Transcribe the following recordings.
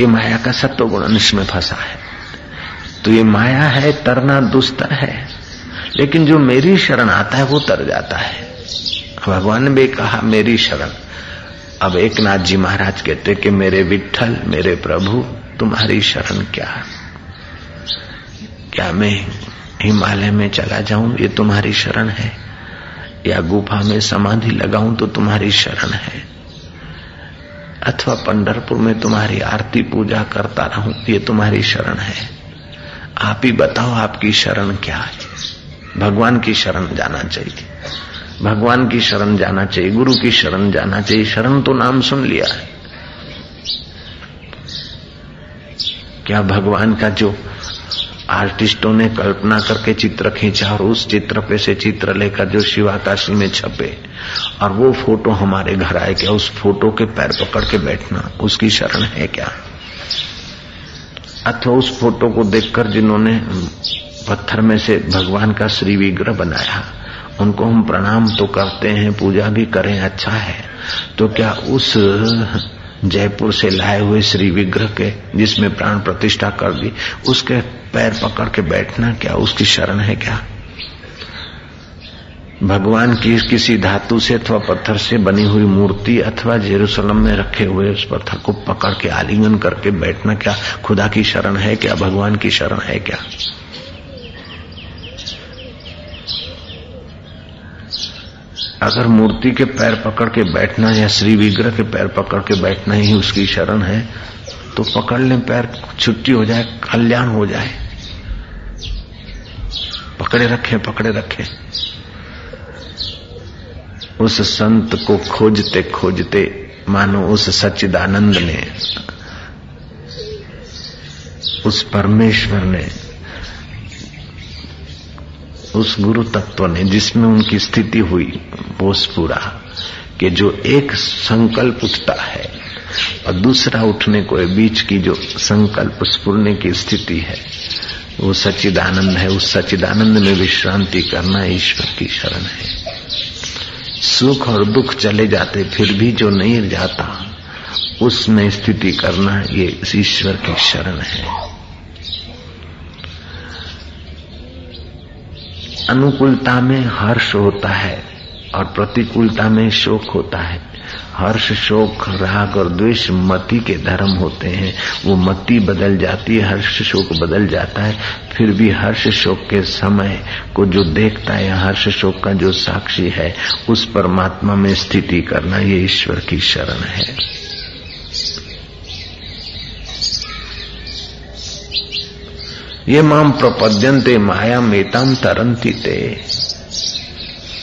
ये माया का सत्व गुण अंश में फंसा है। तो ये माया है, तरना दुस्तर है। लेकिन जो मेरी शरण आता है, वो तर जाता है। भगवान ने भी कहा, मेरी शरण। अब एक नाथ जी महाराज कहते कि मेरे विठल मेरे प्रभु, तुम्हारी शरण क्या? क्या मैं हिमालय में चला जाऊँ? ये तुम्हारी शरण है। या गुफा में समाधि लगाऊँ तो तुम्हारी शरण है। अथवा पंडरपुर में तुम्हारी आरती पूजा करता रहूँ, ये तुम्हारी शरण है। आप ही बताओ आपकी शरण क्या है। भगवान की शरण जाना चाहिए। भगवान की शरण जाना चाहिए, गुरु की शरण जाना चाहिए। शरण तो नाम सुन लिया है। क्या भगवान का जो आर्टिस्टों ने कल्पना करके चित्र खींचा और उस चित्र पे से चित्र लेकर जो शिवाकाशी में छपे और वो फ़ोटो हमारे घर आए क्या? उस फ़ोटो के पैर पकड़ के बैठना, उसकी शरण है क्या? अथवा उस फ़ोटो को देखकर जिन्होंने पत्थर में से भगवान का श्री विग्रह बनाया, उनको हम प्रणाम तो करते हैं, पूजा भी करें अच्छा है। तो क्या उस जयपुर से लाए हुए श्री विग्रह के, जिसमें प्राण प्रतिष्ठा कर दी, उसके पैर पकड़ के बैठना क्या? उसकी शरण है क्या? भगवान की किसी धातु से अथवा पत्थर से बनी हुई मूर्ति अथवा जेरूसलम में रखे हुए उस पत्थर को पकड़ के आलिंगन करके बैठना क्या? खुदा की शरण है क्या? भगवान की शरण है क्या? अगर मूर्ति के पैर पकड़ के बैठना या श्री विग्रह के पैर पकड़ के बैठना ही उसकी शरण है तो पकड़ लें पैर, छुट्टी हो जाए, कल्याण हो जाए। पकड़े रखे पकड़े रखे। उस संत को खोजते खोजते, मानो उस सच्चिदानंद ने, उस परमेश्वर ने उस गुरु तत्व ने जिसमें उनकी स्थिति हुई बोस पूरा कि जो एक संकल्प उठता है और दूसरा उठने को बीच की जो संकल्प स्पूर्णे की स्थिति है, वो सच्चिदानंद है। उस सच्चिदानंद में विश्रांति करना ईश्वर की शरण है। सुख और दुख चले जाते, फिर भी जो नहीं जाता, उसमें स्थिति करना ये ईश्वर की शरण है। अनुकूलता में हर्ष होता है और प्रतिकूलता में शोक होता है। हर्ष, शोक, राग और द्वेष मति के धर्म होते हैं। वो मति बदल जाती है, हर्ष, शोक बदल जाता है। फिर भी हर्ष, शोक के समय को जो देखता है, हर्ष, शोक का जो साक्षी है, उस परमात्मा में स्थिति करना ये ईश्वर की शरण है। ये माम प्रपद्यंते माया मेताम तरंती ते।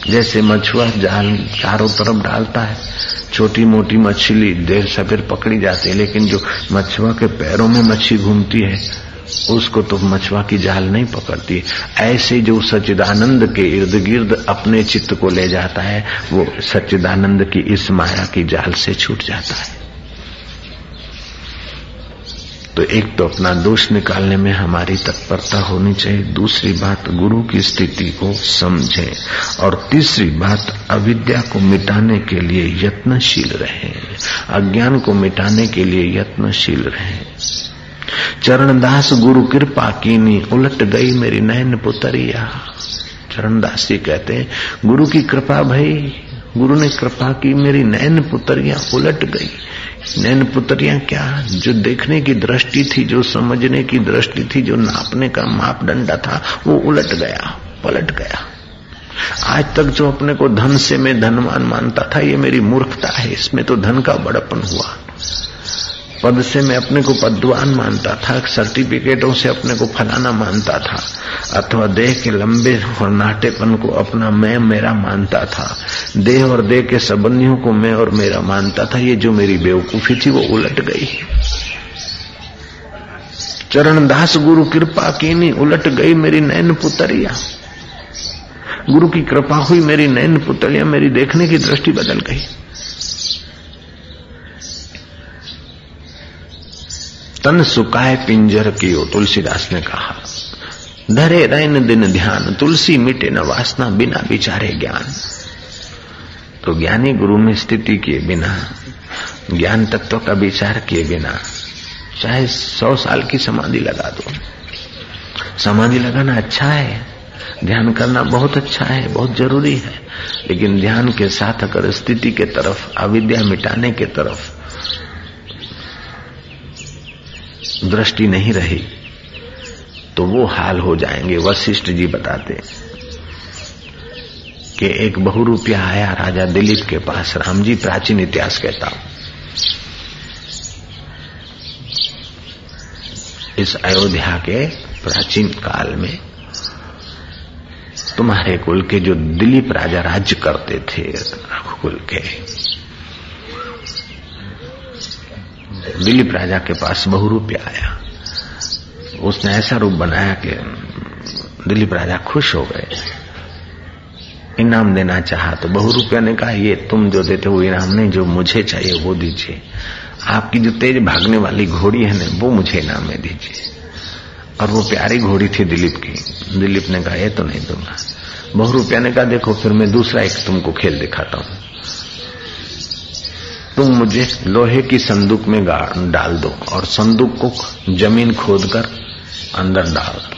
जैसे मछुआ जाल चारों तरफ़ डालता है छोटी मोटी मछली देर से फिर पकड़ी जाती है, लेकिन जो मछुआ के पैरों में मच्छी घूमती है, उसको तो मछुआ की जाल नहीं पकड़ती। ऐसे जो सच्चिदानंद के इर्द गिर्द अपने चित्त को ले जाता है, वो सच्चिदानंद की इस माया की जाल से छूट जाता है। तो एक तो अपना दोष निकालने में हमारी तत्परता होनी चाहिए। दूसरी बात, गुरु की स्थिति को समझें। और तीसरी बात, अविद्या को मिटाने के लिए यत्नशील रहे। अज्ञान को मिटाने के लिए यत्नशील रहे। चरणदास, गुरु कृपा कीनी, उलट गई मेरी नयन पुतरिया। चरणदास जी कहते हैं, गुरु की कृपा भाई। गुरु ने कृपा की, मेरी नयन पुतरिया उलट गई। नैन पुतरियाँ क्या? जो देखने की दृष्टि थी, जो समझने की दृष्टि थी, जो नापने का मापदंडा था, वो उलट गया, पलट गया। आज तक जो अपने को धन से मैं धनवान मानता था, ये मेरी मूर्खता है। इसमें तो धन का बड़पन हुआ। पद से मैं अपने को पदवान मानता था, सर्टिफिकेटों से अपने को फलाना मानता था, अथवा देह के लंबे और नाटेपन को अपना मैं मेरा मानता था। देह और देह के संबंधियों को मैं और मेरा मानता था। ये जो मेरी बेवकूफ़ी थी, वो उलट गई। चरणदास गुरु कृपा की नहीं उलट गई मेरी नैन पुतरिया। गुरु की कृपा हुई मेरी नैन पुतरिया, मेरी देखने की दृष्टि बदल गई। तन सुकाए पिंजर कियो तुलसीदास ने कहा, धरे रैन दिन ध्यान, तुलसी मिटे न वासना बिना विचारे ज्ञान. तो ज्ञानी गुरु में स्थिति किए बिना, ज्ञान तत्व का विचार किए बिना, चाहे सौ साल की समाधि लगा दो। समाधि लगाना अच्छा है, ध्यान करना बहुत अच्छा है, बहुत ज़रूरी है, लेकिन ध्यान के साथ अगर स्थिति के तरफ़, अविद्या मिटाने के तरफ़ दृष्टि नहीं रही तो वो हाल हो जाएँगे, वशिष्ठ जी बताते कि एक बहुरूपिया आया राजा दिलीप के पास राम जी प्राचीन इतिहास कहता हूँ। इस अयोध्या के प्राचीन काल में तुम्हारे कुल के जो दिलीप राजा राज्य करते थे रघुकुल के दिलीप राजा के पास बहुरूप्य आया। उसने ऐसा रूप बनाया कि दिलीप राजा खुश हो गए। इनाम देना चाहा तो बहुरूप्या ने कहा, ये तुम जो देते वो इनाम नहीं, जो मुझे चाहिए वो दीजिए। आपकी जो तेज भागने वाली घोड़ी है ना, वो मुझे इनाम में दीजिए। और वो प्यारी घोड़ी थी दिलीप की। दिलीप ने कहा, ये तो नहीं दूँगा। बहुरूप्या ने कहा, देखो, फिर मैं दूसरा एक तुमको खेल दिखाता हूँ। तुम मुझे लोहे की संदूक में डाल दो और संदूक को ज़मीन खोद कर अंदर डाल दो।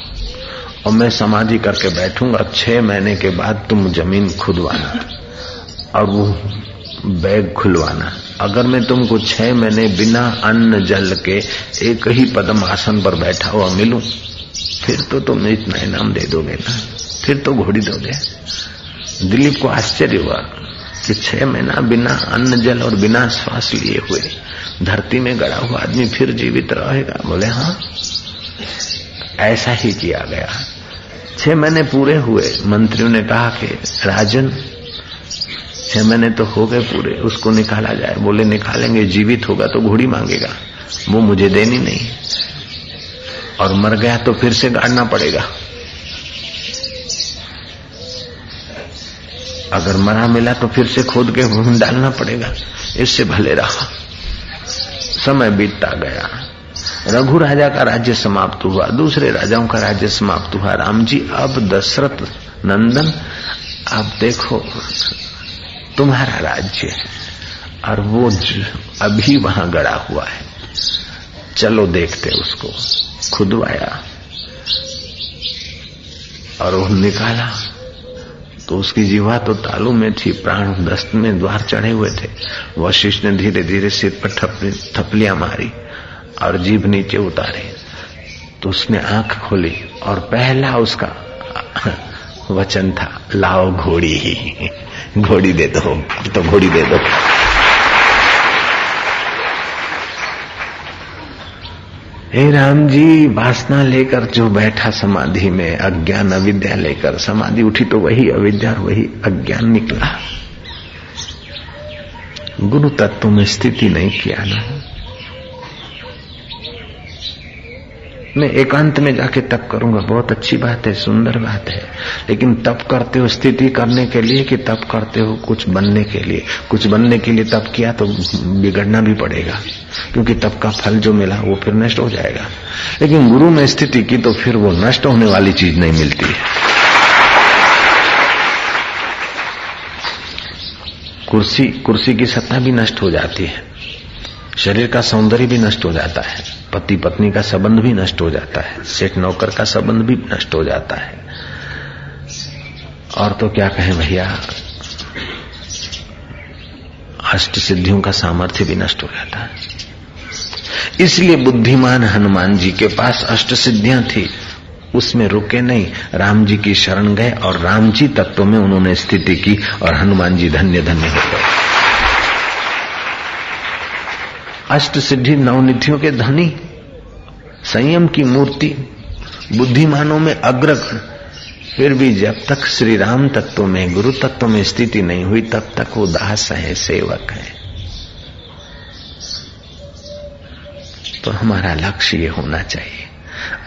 और मैं समाधि करके बैठूँगा, छह महीने के बाद तुम ज़मीन खुदवाना और वो बैग खुलवाना। अगर मैं तुमको छह महीने बिना अन्न, जल के एक ही पदम आसन पर बैठा हुआ मिलूं, फिर तो तुम इतना इनाम दे दोगे ना? फिर तो घोड़ी दोगे। दिलीप को आश्चर्य हुआ। कि छह महीना बिना अन्न, जल और बिना श्वास लिए हुए धरती में गड़ा हुआ आदमी फिर जीवित रहेगा? बोले हाँ। ऐसा ही किया गया। छह महीने पूरे हुए। मंत्रियों ने कहा कि, राजन, छह महीने तो हो गए पूरे। उसको निकाला जाए। बोले, निकालेंगे, जीवित होगा तो घोड़ी मांगेगा। वो मुझे देनी नहीं। और मर गया तो फिर से गाड़ना पड़ेगा। अगर मरा मिला तो फिर से खोद के डालना पड़ेगा। इससे भले रहा। समय बीतता गया। रघु राजा का राज्य समाप्त हुआ, दूसरे राजाओं का राज्य समाप्त हुआ। राम जी, अब दशरथ, नंदन अब देखो, तुम्हारा राज्य और वो अभी वहाँ गड़ा हुआ है। चलो देखते उसको। खुदवाया और वो निकाला। तो उसकी जीवा तो तालू में थी, प्राण दस्त में द्वार चढ़े हुए थे। वशिष्ठ ने धीरे धीरे सिर पर थपलियाँ मारी और जीभ नीचे उतारी। तो उसने आँख खोली और पहला उसका वचन था, लाओ घोड़ी ही घोड़ी दे दो तो घोड़ी दे दो। हे राम जी, वासना लेकर जो बैठा समाधि में, अज्ञान अविद्या लेकर, समाधि उठी तो वही अविद्या वही अज्ञान निकला। गुरु तत्व में स्थिति नहीं किया ना। मैं एकांत में जाके तप करूँगा। बहुत अच्छी बात है, सुंदर बात है। लेकिन तप करते हो, स्थिति करने के लिए कि तप करते हो कुछ बनने के लिए? कुछ बनने के लिए तप किया तो बिगड़ना भी पड़ेगा। क्योंकि तप का फल जो मिला, वो फिर नष्ट हो जाएगा। लेकिन गुरु में स्थिति की तो फिर वो नष्ट होने वाली चीज़ नहीं मिलती है। कुर्सी कुर्सी की सत्ता भी नष्ट हो जाती है। शरीर का सौंदर्य भी नष्ट हो जाता है। पति पत्नी का संबंध भी नष्ट हो जाता है। सेठ नौकर का संबंध भी नष्ट हो जाता है। और तो क्या कहें भैया? अष्ट सिद्धियों का सामर्थ्य भी नष्ट हो जाता है। इसलिए बुद्धिमान हनुमान जी के पास अष्ट सिद्धियाँ थी। उसमें रुके नहीं। राम जी की शरण गए और राम जी तत्व में उन्होंने स्थिति की और हनुमान जी धन्य धन्य हो गए। अष्ट सिद्धि नवनिधियों के धनी संयम की मूर्ति, बुद्धिमानों में अग्रगण फिर भी जब तक श्री राम तत्व में, गुरु तत्व में स्थिति नहीं हुई, तब तक वो दास है, सेवक है। तो हमारा लक्ष्य ये होना चाहिए,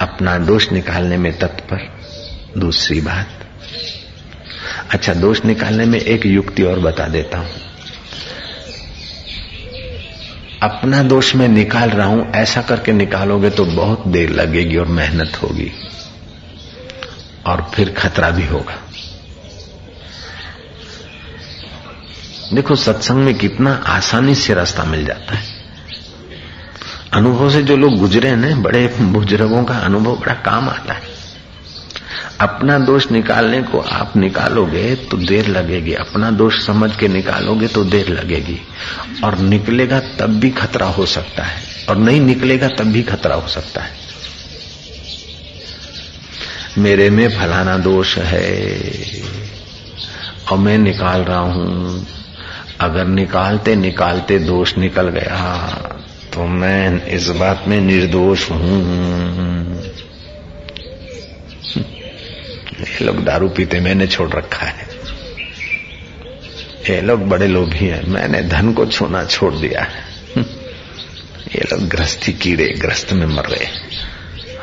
अपना दोष निकालने में तत्पर। दूसरी बात अच्छा दोष निकालने में एक युक्ति और बता देता हूँ। अपना दोष मैं निकाल रहा हूँ, ऐसा करके निकालोगे तो बहुत देर लगेगी और मेहनत होगी। और फिर खतरा भी होगा। देखो, सत्संग में कितना आसानी से रास्ता मिल जाता है। अनुभव से जो लोग गुजरे हैं बड़े बुज़ुर्गों का अनुभव, बड़ा काम आता है। अपना दोष निकालने को आप निकालोगे तो देर लगेगी। अपना दोष समझ के निकालोगे तो देर लगेगी। और निकलेगा तब भी खतरा हो सकता है। और नहीं निकलेगा तब भी खतरा हो सकता है। मेरे में फलाना दोष है। और मैं निकाल रहा हूँ। अगर निकालते निकालते दोष निकल गया तो मैं इस बात में निर्दोष हूँ। लोग दारू पीते मैंने छोड़ रखा है। ये लोग बड़े लोभी हैं, मैंने धन को छूना छोड़ दिया है। ये लोग ग्रस्ती कीड़े, ग्रस्त में मर रहे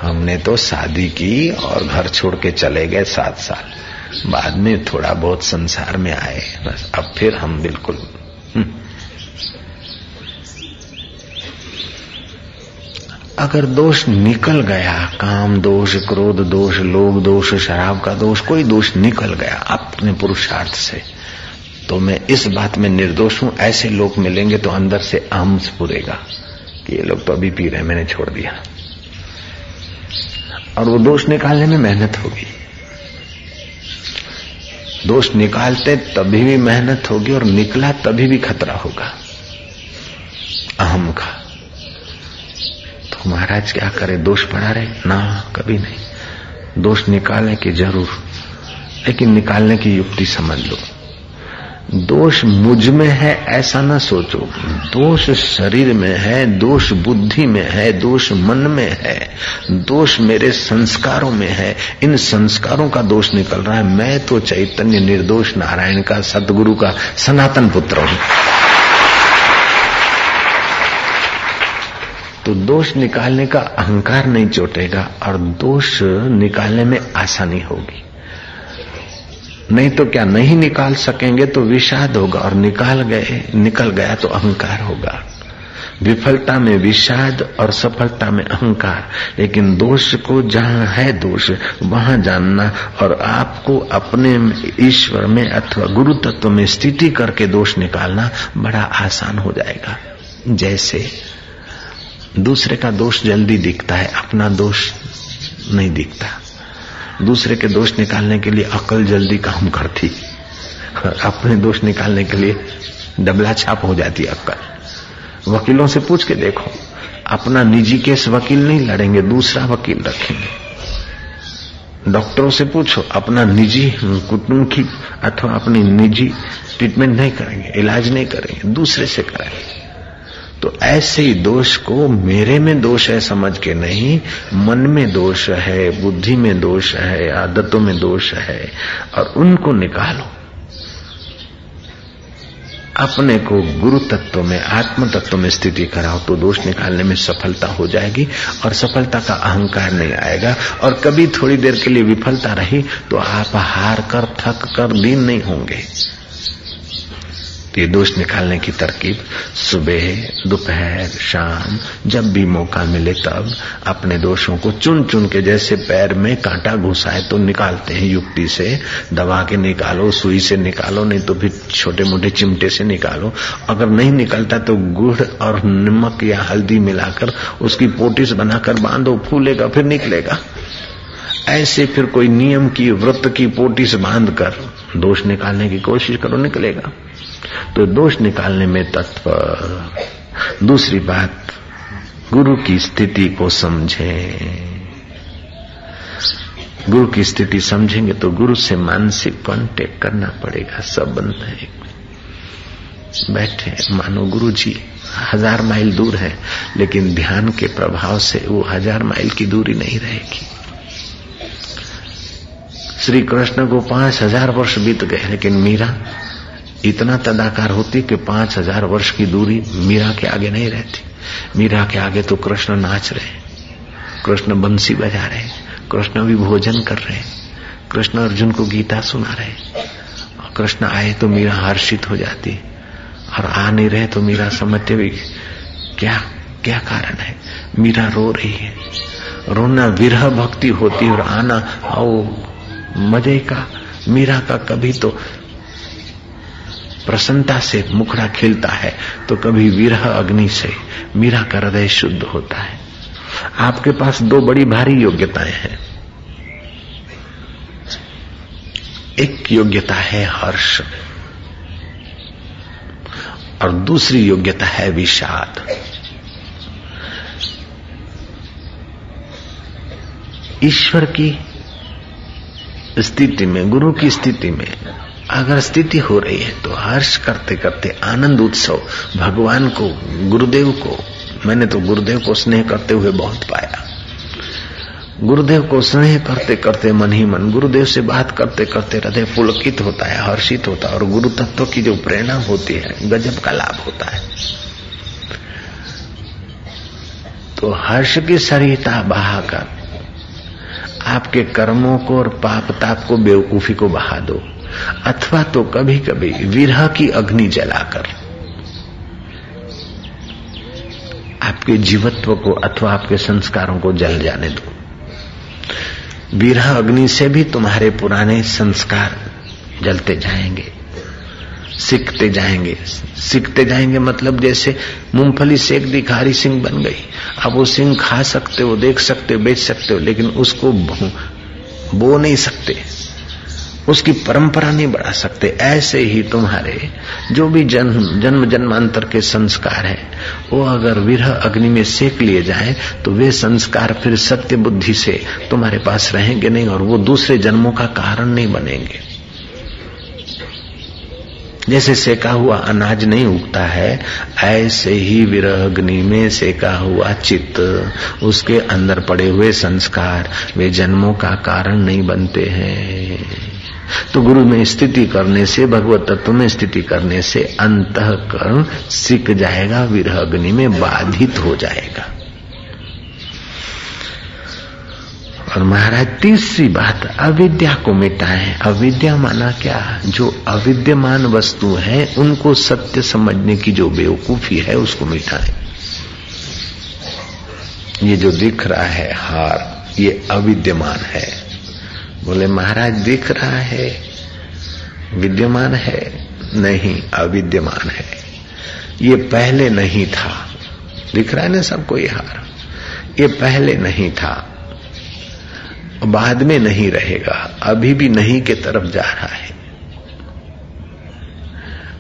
हमने तो शादी की और घर छोड़ के चले गए सात साल। बाद में थोड़ा बहुत संसार में आए, बस अब फिर हम बिल्कुल अगर दोष निकल गया, काम दोष, क्रोध दोष, लोभ दोष, शराब का दोष, कोई दोष निकल गया अपने पुरुषार्थ से तो मैं इस बात में निर्दोष हूँ, ऐसे लोग मिलेंगे तो अंदर से आम पुरेगा कि ये लोग तो अभी पी रहे मैंने छोड़ दिया। और वो दोष निकालने में मेहनत होगी। दोष निकालते तभी भी मेहनत होगी और निकला तभी भी खतरा होगा। अहम का। महाराज क्या करे दोष पड़ा रहे। ना, कभी नहीं। दोष निकालने की ज़रूर, लेकिन निकालने की युक्ति समझ लो। दोष मुझमें है, ऐसा ना सोचो। दोष शरीर में है, दोष बुद्धि में है, दोष मन में है, दोष मेरे संस्कारों में है। इन संस्कारों का दोष निकल रहा है। मैं तो चैतन्य निर्दोष नारायण का, सदगुरु का सनातन पुत्र हूँ। तो दोष निकालने का अहंकार नहीं चोटेगा और दोष निकालने में आसानी होगी। नहीं तो क्या नहीं निकाल सकेंगे तो विषाद होगा और निकाल गए, निकल गया तो अहंकार होगा। विफलता में विषाद और सफलता में अहंकार, लेकिन दोष को जहाँ है दोष, वहाँ जानना और आपको अपने ईश्वर में अथवा गुरु तत्व में स्थिति करके दोष निकालना बड़ा आसान हो जाएगा। जैसे दूसरे का दोष जल्दी दिखता है, अपना दोष नहीं दिखता। दूसरे के दोष निकालने के लिए अकल जल्दी काम करती। अपने दोष निकालने के लिए डबला छाप हो जाती अक्कल वकीलों से पूछ के देखो, अपना निजी केस वकील नहीं लड़ेंगे, दूसरा वकील रखेंगे। डॉक्टरों से पूछो, अपना निजी कुटुंब की अथवा अपनी निजी ट्रीटमेंट नहीं करेंगे, इलाज नहीं करेंगे, दूसरे से करेंगे। तो ऐसे ही दोष को मेरे में दोष है समझ के नहीं, मन में दोष है, बुद्धि में दोष है, आदतों में दोष है, और उनको निकालो। अपने को गुरु तत्व में, आत्म तत्व में स्थिति कराओ तो दोष निकालने में सफलता हो जाएगी, और सफलता का अहंकार नहीं आएगा, और कभी थोड़ी देर के लिए विफलता रही तो आप हार कर, थक कर दीन नहीं होंगे। ये दोष निकालने की तरकीब। सुबह, दोपहर, शाम, जब भी मौका मिले तब अपने दोषों को चुन चुन के जैसे पैर में कांटा घुसाए तो निकालते हैं युक्ति से। दबा के निकालो, सुई से निकालो, नहीं तो फिर छोटे मोटे चिमटे से निकालो। अगर नहीं निकलता तो गुड़ और नमक या हल्दी मिलाकर उसकी पोटिस बनाकर बांधो, फूलेगा, फिर निकलेगा। ऐसे फिर कोई नियम की, व्रत की पोटिस बाँध कर दोष निकालने की कोशिश करो, निकलेगा। तो दोष निकालने में तत्पर। दूसरी बात, गुरु की स्थिति को समझें। गुरु की स्थिति समझेंगे तो गुरु से मानसिक कांटेक्ट करना पड़ेगा, सब बंद है। बैठे, मानो गुरु जी, हज़ार माइल दूर है, लेकिन ध्यान के प्रभाव से वो हज़ार माइल की दूरी नहीं रहेगी। श्री कृष्ण को पाँच हज़ार वर्ष बीत गए, लेकिन मीरा इतना तदाकार होती कि पाँच हज़ार वर्ष की दूरी मीरा के आगे नहीं रहती। मीरा के आगे तो कृष्ण नाच रहे कृष्ण बंसी बजा रहे कृष्ण भी भोजन कर रहे कृष्ण अर्जुन को गीता सुना रहे और कृष्ण आए तो मीरा हर्षित हो जाती और आ नहीं रहे तो मीरा समझते हुए क्या क्या कारण है? मीरा रो रही है। रोना विरह भक्ति होती और आना ओ मज़े का, मीरा का कभी तो प्रसन्नता से मुखड़ा खिलता है तो कभी विरह अग्नि से मीरा का हृदय शुद्ध होता है। आपके पास दो बड़ी भारी योग्यताएँ हैं। एक योग्यता है हर्ष और दूसरी योग्यता है विषाद। ईश्वर की स्थिति में, गुरु की स्थिति में, अगर स्थिति हो रही है तो हर्ष करते करते आनंद उत्सव भगवान को, गुरुदेव को, मैंने तो गुरुदेव को स्नेह करते हुए बहुत पाया। गुरुदेव को स्नेह करते करते मन ही मन, गुरुदेव से बात करते करते हृदय पुलकित होता है, हर्षित होता है, और गुरु तत्व की जो प्रेरणा होती है, गजब का लाभ होता है। तो हर्ष की सरिता बहाकर आपके कर्मों को और पाप ताप को, बेवकूफ़ी को बहा दो। अथवा तो कभी कभी विरह की अग्नि जलाकर। आपके जीवत्व को अथवा आपके संस्कारों को जल जाने दो। विरह अग्नि से भी तुम्हारे पुराने संस्कार जलते जाएँगे। सीखते जाएँगे। सीखते जाएँगे मतलब जैसे मूंगफली सेक दी, खारी सिंह बन गई। अब वो सिंह खा सकते हो, देख सकते हो, बेच सकते हो, लेकिन उसको बो नहीं सकते। उसकी परंपरा नहीं बढ़ा सकते। ऐसे ही तुम्हारे जो भी जन्म जन्म जन्मांतर के संस्कार है, वो अगर विरह अग्नि में सेक लिए जाए तो वे संस्कार फिर सत्य बुद्धि से तुम्हारे पास रहेंगे नहीं, और वो दूसरे जन्मों का कारण नहीं बनेंगे। जैसे सेका हुआ अनाज नहीं उगता है, ऐसे ही विरह अग्नि में सेका हुआ चित्त, उसके अंदर पड़े हुए संस्कार, वे जन्मों का कारण नहीं बनते हैं। तो गुरु में स्थिति करने से, भगवत तत्व में स्थिति करने से अंतकरण सीख जाएगा विरह अग्नि में बाधित हो जाएगा। और महाराज, तीसरी बात, अविद्या को मिटाए। अविद्या माना क्या? जो अविद्यमान वस्तु है, उनको सत्य समझने की जो बेवकूफ़ी है, उसको मिटाए। ये जो दिख रहा है हार, ये अविद्यमान है। बोले, महाराज, दिख रहा है। विद्यमान है? नहीं, अविद्यमान है। ये पहले नहीं था। दिख रहा है ना सबको ये हार? ये पहले नहीं था। बाद में नहीं रहेगा, अभी भी नहीं के तरफ़ जा रहा है।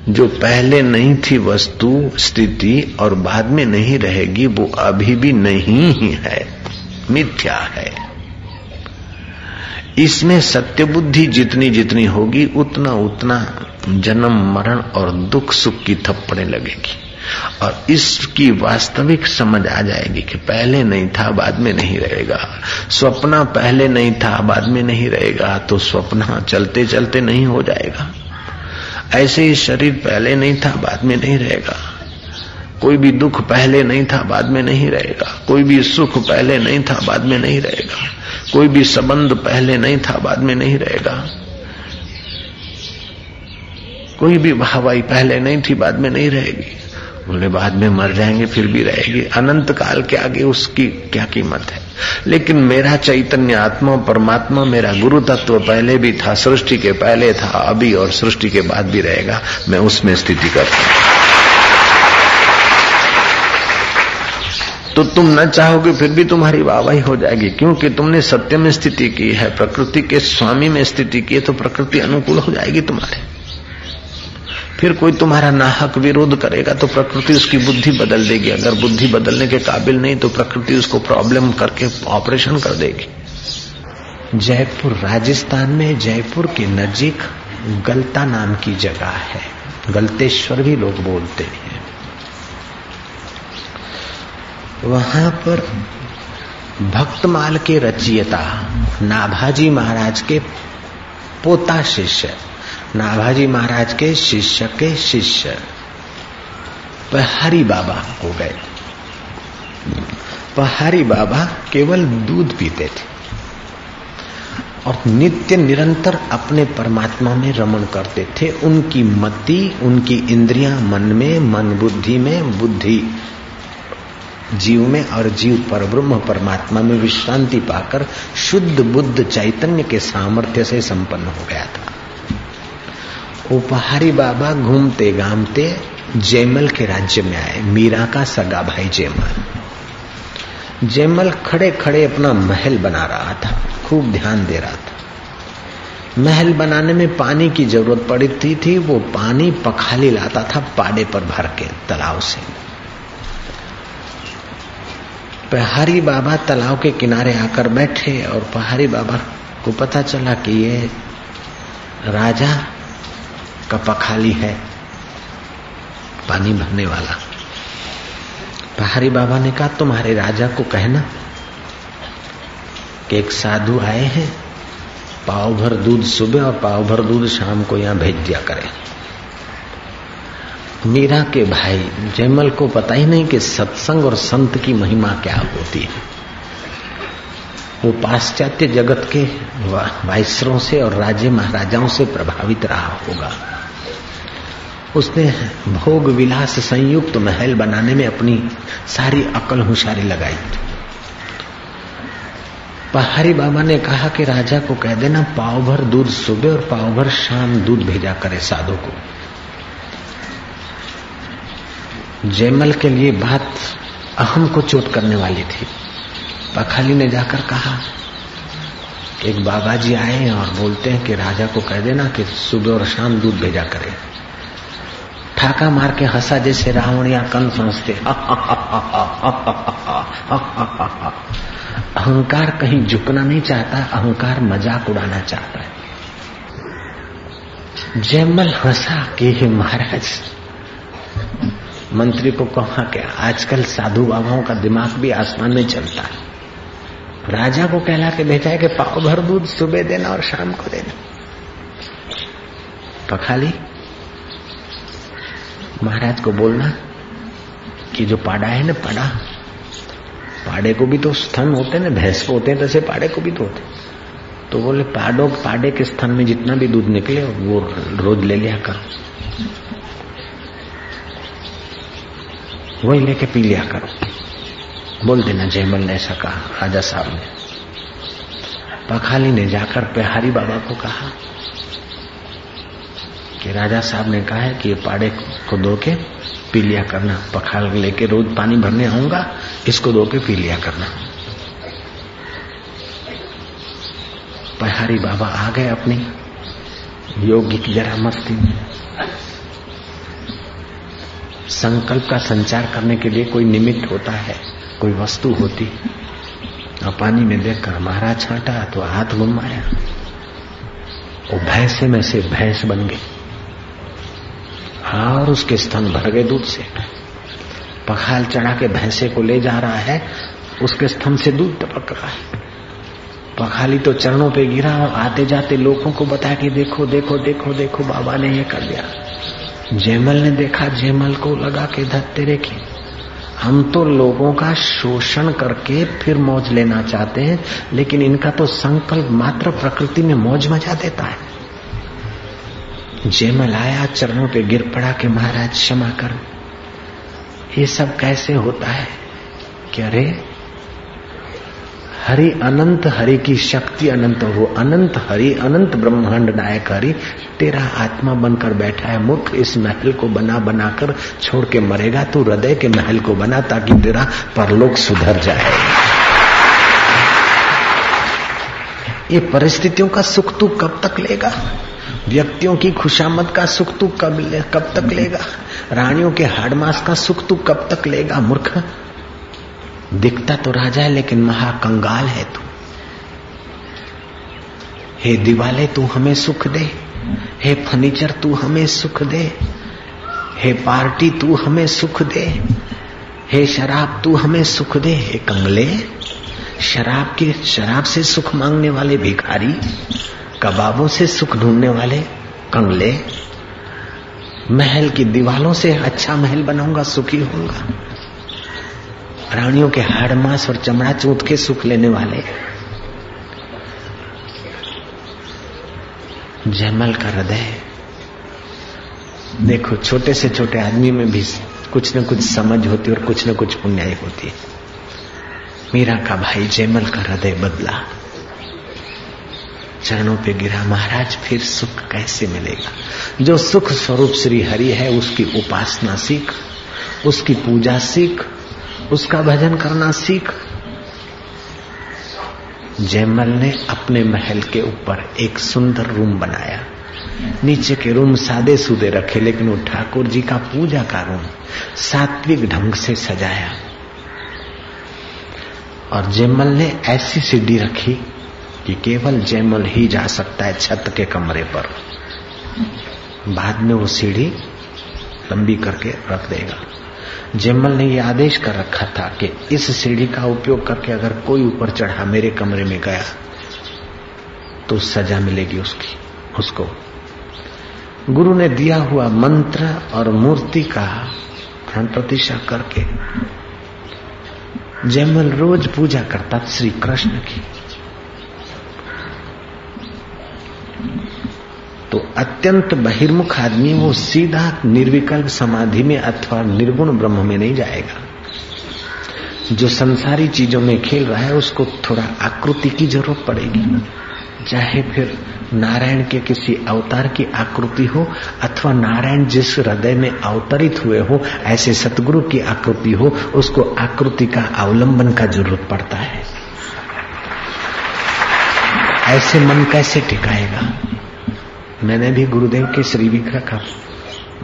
जो पहले नहीं थी वस्तु, स्थिति और बाद में नहीं रहेगी, वो अभी भी नहीं ही है। मिथ्या है। इसमें सत्य बुद्धि जितनी जितनी होगी, उतना उतना जन्म, मरण और दुख सुख की थप्पड़े लगेगी। और इसकी वास्तविक समझ आ जाएगी कि पहले नहीं था, बाद में नहीं रहेगा। स्वप्न पहले नहीं था, बाद में नहीं रहेगा तो स्वप्न चलते चलते नहीं हो जाएगा। ऐसे ही शरीर पहले नहीं था, बाद में नहीं रहेगा। कोई भी दुख पहले नहीं था, बाद में नहीं रहेगा। कोई भी सुख पहले नहीं था, बाद में नहीं रहेगा। कोई भी संबंध पहले नहीं था, बाद में नहीं रहेगा। कोई भी भावाई पहले नहीं थी, बाद में नहीं रहेगी। बोले, बाद में मर जाएँगे, फिर भी रहेगी। अनंत काल के आगे उसकी क्या कीमत है? लेकिन मेरा चैतन्य आत्मा परमात्मा मेरा गुरु तत्व पहले भी था, सृष्टि के पहले था, अभी और सृष्टि के बाद भी रहेगा। मैं उसमें स्थिति करता हूँ। तो तुम न चाहोगे, फिर भी तुम्हारी वाहवाही हो जाएगी, क्योंकि तुमने सत्य में स्थिति की है, प्रकृति के स्वामी में स्थिति की है तो प्रकृति अनुकूल हो जाएगी तुम्हारे। फिर कोई तुम्हारा नाहक विरोध करेगा तो प्रकृति उसकी बुद्धि बदल देगी। अगर बुद्धि बदलने के काबिल नहीं तो प्रकृति उसको प्रॉब्लम करके ऑपरेशन कर देगी। जयपुर राजस्थान में जयपुर के नजीक गलता नाम की जगह है। गलतेश्वर भी लोग बोलते हैं। वहाँ पर भक्तमाल के रचयिता नाभाजी महाराज के पोता शिष्य नाभाजी महाराज के शिष्य के शिष्य। पहाड़ी बाबा हो गए। पहाड़ी बाबा केवल दूध पीते थे और नित्य निरंतर अपने परमात्मा में रमण करते थे। उनकी मति, उनकी इंद्रियाँ मन में, मन बुद्धि में, बुद्धि जीव में और जीव पर, ब्रह्म परमात्मा में विश्रांति पाकर शुद्ध बुद्ध चैतन्य के सामर्थ्य से संपन्न हो गया था। वो पहाड़ी बाबा घूमते घामते जयमल के राज्य में आए। मीरा का सगा भाई जयमल। जयमल खड़े खड़े अपना महल बना रहा था। खूब ध्यान दे रहा था। महल बनाने में पानी की ज़रूरत पड़ती थी। वो पानी पखाली लाता था पाड़े पर भर के तालाब से। पहाड़ी बाबा तालाब के किनारे आकर बैठे और पहाड़ी बाबा को पता चला कि ये राजा का पखाली है, पानी भरने वाला। पहाड़ी बाबा ने कहा, तुम्हारे राजा को कहना कि एक साधु आए हैं, पाव भर दूध सुबह और पाव भर दूध शाम को यहाँ भेज दिया करें। मीरा के भाई जयमल को पता ही नहीं कि सत्संग और संत की महिमा क्या होती है। वो पाश्चात्य जगत के वायसरों से और राज्य महाराजाओं से प्रभावित रहा होगा। उसने भोग विलास संयुक्त महल बनाने में अपनी सारी अकल होशियारी लगाई। पहाड़ी बाबा ने कहा कि राजा को कह देना, पाव भर दूध सुबह और पाव भर शाम दूध भेजा करे साधु को। जयमल के लिए बात अहम को चोट करने वाली थी। पखाली ने जाकर कहा, एक बाबा जी आए और बोलते हैं कि राजा को कह देना कि सुबह और शाम दूध भेजा करे। ठाका मार के हंसा जैसे रावण या कन समझते अहंकार कहीं झुकना नहीं चाहता अहंकार मज़ाक उड़ाना चाहता है जयमल हंसा कि हे महाराज मंत्री को कहा क्या आजकल साधु बाबाओं का दिमाग भी आसमान में चलता है राजा को कहला के भेजा है कि पाव भर दूध सुबह देना और शाम को देना पखाली महाराज को बोलना कि जो पाड़ा है ना, पाड़ा। पाड़े को भी तो स्तन होते ना, भैंस को होते हैं, तैसे पाड़े को भी तो होते। तो बोले, पाडो, पाड़े के स्थान में जितना भी दूध निकले, वो रोज ले लिया करो। वही लेके पी लिया करो। बोल देना, जयमल ने ऐसा कहा, राजा साहब ने। पखाली ने जाकर प्यारी बाबा को कहा कि राजा साहब ने कहा है कि ये पाड़े को दो के पी लिया करना। पखाल लेके रोज पानी भरने आऊँगा, इसको दो के पी लिया करना। पहाड़ी बाबा आ गए अपनी। योगी की जरा मस्ती। में संकल्प का संचार करने के लिए कोई निमित्त होता है, कोई वस्तु होती। और पानी में देखकर महाराज छाटा तो हाथ घुमाया वो भैंसे में से भैंस बन गई। और उसके स्तन भर गए दूध से। पखाल चढ़ा के भैंसे को ले जा रहा है, उसके स्तन से दूध टपक रहा है। पखाली तो चरणों पे गिरा और आते जाते लोगों को बताया कि देखो देखो देखो देखो, बाबा ने ये कर दिया। जयमल ने देखा, जयमल को लगा के धत्ते रेखी। हम तो लोगों का शोषण करके फिर मौज लेना चाहते हैं, लेकिन इनका तो संकल्प मात्र प्रकृति में मौज मचा देता है। जयमल आया चरणों पे गिर पड़ा कि महाराज क्षमा कर। ये सब कैसे होता है? कि अरे, हरि अनंत, हरि की शक्ति अनंत हो। अनंत हरि, अनंत ब्रह्मांड नायक हरि, तेरा आत्मा बनकर बैठा है मुख इस महल को बना, बनाकर छोड़ के मरेगा तू, हृदय के महल को बना, ताकि तेरा परलोक सुधर जाए। ये परिस्थितियों का सुख तू कब तक लेगा? व्यक्तियों की खुशामद का सुख तू कब ले, कब तक लेगा? रानियों के हाडमास का सुख तू कब तक लेगा मूर्ख? दिखता तो राजा है लेकिन महाकंगाल है तू। हे दिवाले तू हमें सुख दे। हे फर्नीचर तू हमें सुख दे। हे पार्टी तू हमें सुख दे। हे शराब तू हमें सुख दे। हे कंगले शराब के शराब से सुख मांगने वाले भिखारी कबाबों से सुख ढूँढने वाले कंगले, महल की दीवालों से अच्छा महल बनाऊँगा, सुखी होऊँगा। प्राणियों के हाड़ मांस और चमड़ा चूत के सुख लेने वाले। जयमल का हृदय। देखो, छोटे से छोटे आदमी में भी कुछ न कुछ समझ होती और कुछ न कुछ पुण्याई होती। है मीरा का भाई जयमल का हृदय बदला। चरणों पे गिरा। महाराज, फिर सुख कैसे मिलेगा? जो सुख स्वरूप श्री हरि है, उसकी उपासना सीख, उसकी पूजा सीख, उसका भजन करना सीख। जयमल ने अपने महल के ऊपर एक सुंदर रूम बनाया। नीचे के रूम सादे सूदे रखे, लेकिन वो ठाकुर जी का पूजा का रूम सात्विक ढंग से सजाया। और जयमल ने ऐसी सीढ़ी रखी कि केवल जयमल ही जा सकता है छत के कमरे पर। बाद में वो सीढ़ी लंबी करके रख देगा। जयमल ने यह आदेश कर रखा था कि इस सीढ़ी का उपयोग करके अगर कोई ऊपर चढ़ा, मेरे कमरे में गया तो सजा मिलेगी उसकी, उसको। गुरु ने दिया हुआ मंत्र और मूर्ति का प्रतिष्ठा करके जयमल रोज पूजा करता श्री कृष्ण की। तो अत्यंत बहिर्मुख आदमी वो सीधा निर्विकल्प समाधि में अथवा निर्गुण ब्रह्म में नहीं जाएगा। जो संसारी चीज़ों में खेल रहा है, उसको थोड़ा आकृति की ज़रूरत पड़ेगी। चाहे फिर नारायण के किसी अवतार की आकृति हो, अथवा नारायण जिस हृदय में अवतरित हुए हो, ऐसे सतगुरु की आकृति हो, उसको आकृति का अवलंबन का ज़रूरत पड़ता है। ऐसे मन कैसे टिकाएगा? मैंने भी गुरुदेव के श्री विग्रह का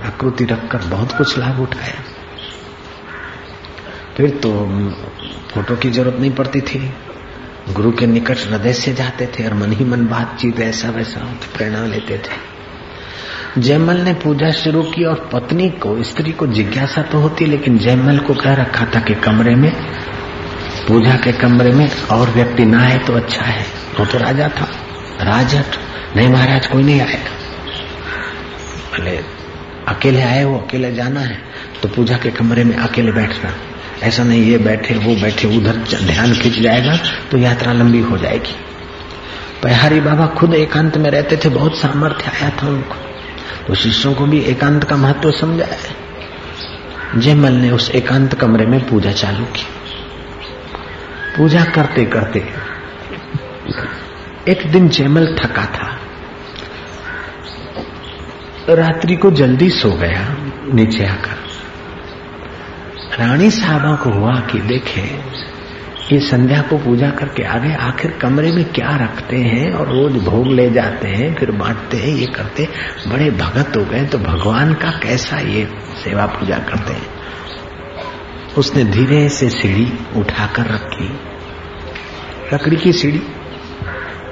आकृति रखकर बहुत कुछ लाभ उठाया। फिर तो फ़ोटो की ज़रूरत नहीं पड़ती थी। गुरु के निकट हृदय से जाते थे और मन ही मन बातचीत ऐसा वैसा प्रेरणा लेते थे। जयमल ने पूजा शुरू की और पत्नी को, स्त्री को जिज्ञासा तो होती, लेकिन जयमल को कह रखा था कि कमरे में, पूजा के कमरे में और व्यक्ति ना आए तो अच्छा है। वो तो राजा था। राजट नहीं महाराज, कोई नहीं आएगा। भले अकेले आए वो अकेले जाना है तो पूजा के कमरे में अकेले बैठना। ऐसा नहीं, ये बैठे वो बैठे उधर ध्यान खींच जाएगा तो यात्रा लंबी हो जाएगी। पहाड़ी बाबा खुद एकांत में रहते थे, बहुत सामर्थ्य आया था उनको। तो शिष्यों को भी एकांत का महत्व समझाया जयमल ने उस एकांत कमरे में पूजा चालू की। पूजा करते करते एक दिन जयमल थका था। रात्रि को जल्दी सो गया, नीचे आकर। रानी साहबा को हुआ कि देखे, ये संध्या को पूजा करके आगे आखिर कमरे में क्या रखते हैं और रोज भोग ले जाते हैं, फिर बांटते हैं, ये करते, बड़े भगत हो गए तो भगवान का कैसा ये सेवा पूजा करते हैं? उसने धीरे से सीढ़ी उठाकर रखी। लकड़ी की सीढ़ी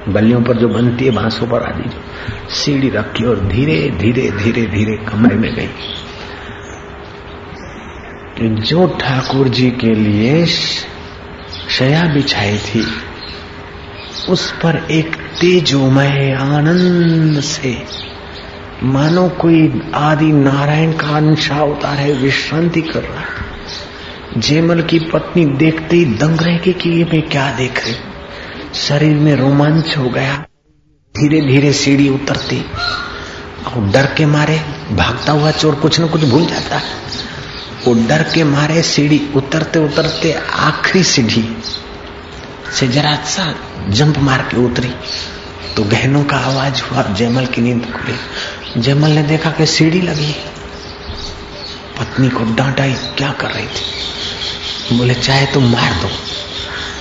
बल्लियों पर जो बनती है, बांसों पर आदि। जो सीढ़ी रखी और धीरे धीरे धीरे धीरे कमरे में गई। जो ठाकुर जी के लिए शया बिछाई थी, उस पर एक तेजोमय आनंद से, मानो कोई आदि नारायण का अंशा अवतार है, विश्रांति कर रहा है। जेमल की पत्नी देखते ही दंग रह के कि ये मैं क्या देख रही शरीर में रोमांच हो गया। धीरे धीरे सीढ़ी उतरती। और डर के मारे भागता हुआ चोर कुछ न कुछ भूल जाता है। वो डर के मारे सीढ़ी उतरते उतरते आखिरी सीढ़ी से जरा सा जंप मार के उतरी। तो गहनों का आवाज़ हुआ, जयमल की नींद खुली। जयमल ने देखा कि सीढ़ी लगी पत्नी को डांटा क्या कर रही थी? बोले, चाहे तुम मार दो,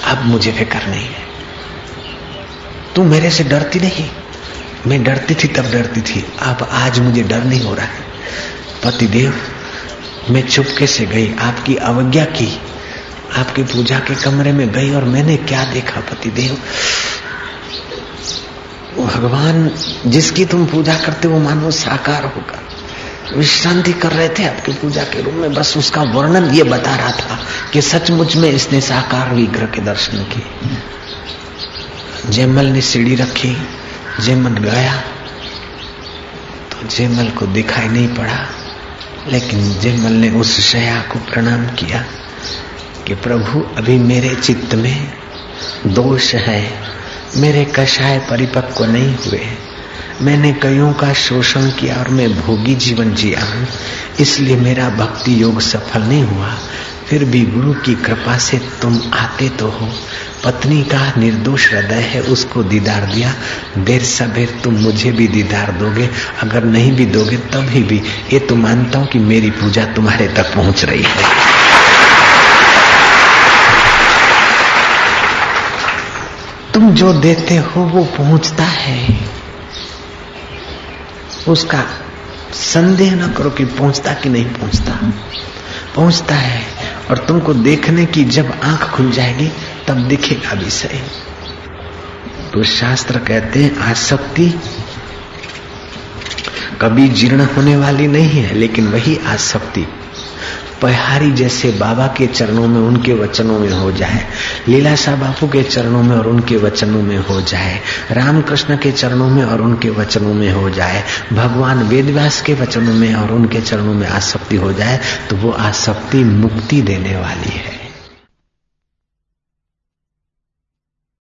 अब मुझे फ़िक्र नहीं है। तू मेरे से डरती नहीं। मैं डरती थी, तब डरती थी। अब आज मुझे डर नहीं हो रहा है। पतिदेव, मैं चुपके से गई, आपकी अवज्ञा की। आपकी पूजा के कमरे में गई और मैंने क्या देखा पतिदेव? भगवान, जिसकी तुम पूजा करते हो, मानो साकार होगा। विश्रांति कर रहे थे आपकी पूजा के रूम में, बस उसका वर्णन ये बता रहा था कि सचमुच में इसने साकार विग्रह के दर्शन किए। जयमल ने सीढ़ी रखी जयमल गया तो जयमल को दिखाई नहीं पड़ा, लेकिन जयमल ने उस शया को प्रणाम किया कि प्रभु, अभी मेरे चित्त में दोष है, मेरे कषाय परिपक्व नहीं हुए। मैंने कईयों का शोषण किया और मैं भोगी जीवन जिया हूँ, इसलिए मेरा भक्ति योग सफल नहीं हुआ। फिर भी गुरु की कृपा से तुम आते तो हो। पत्नी का निर्दोष हृदय है, उसको दीदार दिया। देर सबेर तुम मुझे भी दीदार दोगे। अगर नहीं भी दोगे, तभी भी। ये तो मानता हूँ कि मेरी पूजा तुम्हारे तक पहुँच रही है। तुम जो देते हो, वो पहुँचता है। उसका संदेह न करो कि पहुँचता कि नहीं पहुँचता। पहुँचता है। और तुमको देखने की जब आँख खुल जाएगी, तब दिखेगा भी सही। तो शास्त्र कहते हैं, आसक्ति कभी जीर्ण होने वाली नहीं है, लेकिन वही आसक्ति। पहाड़ी जैसे बाबा के चरणों में, उनके वचनों में हो जाए। लीला लीलाशाह बापू के चरणों में और उनके वचनों में हो जाए। रामकृष्ण के चरणों में और उनके वचनों में हो जाए। भगवान वेदव्यास के वचनों में और उनके चरणों में आसक्ति हो जाए तो वो आसक्ति मुक्ति देने वाली है।